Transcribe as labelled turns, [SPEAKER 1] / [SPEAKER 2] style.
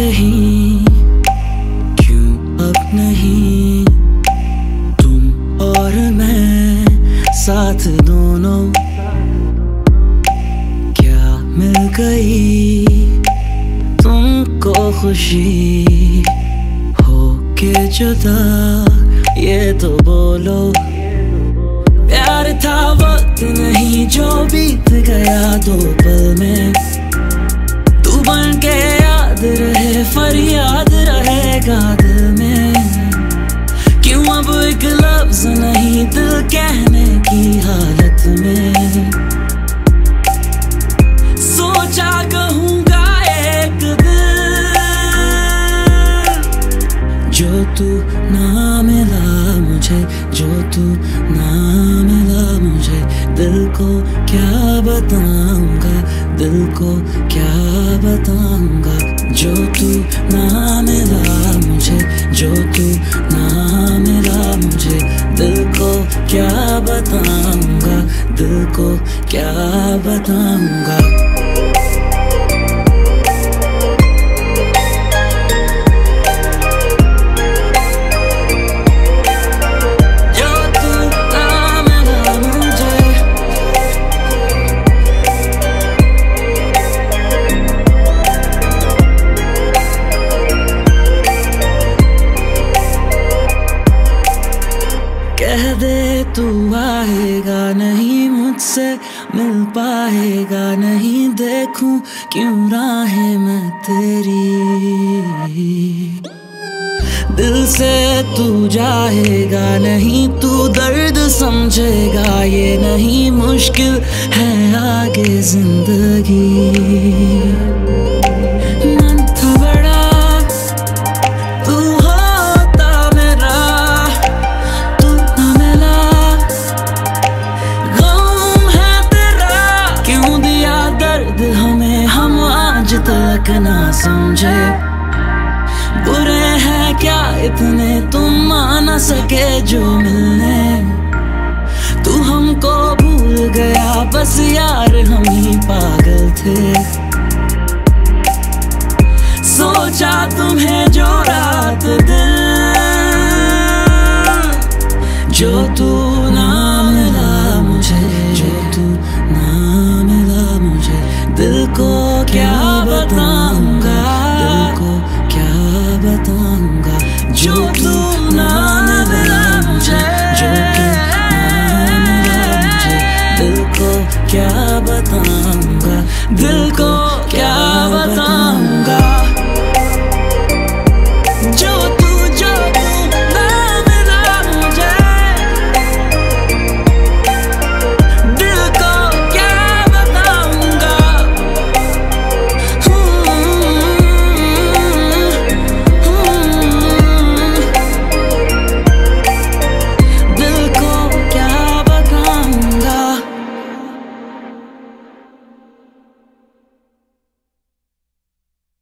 [SPEAKER 1] यही क्यों अब नहीं? तुम और मैं साथ दोनों। क्या मिल गई? तुमको खुशी हो के जुदा, ये तो बोलो। प्यार था वक्त नहीं, जो बीत गया दो तो। लफ्ज नहीं दिल कहने की हालत में। सोचा कहूँगा एक दिल। जो तू ना मिला मुझे, जो तू ना मिला मुझे, दिल को क्या बताऊँगा, दिल को क्या बताऊँगा? जो तू ना मिला मुझे, जो तू बताऊँगा? दिल को क्या बताऊँगा? तू आएगा नहीं मुझसे, मिल पाएगा नहीं, देखूँ क्यों राहें मैं तेरी। दिल से तू जाएगा नहीं, तू दर्द समझेगा, ये नहीं मुश्किल है आगे ज़िंदगी। ना समझे। बुरे हैं क्या इतने? तुम आ सके जो मिलने। तू हमको भूल गया, बस दिल को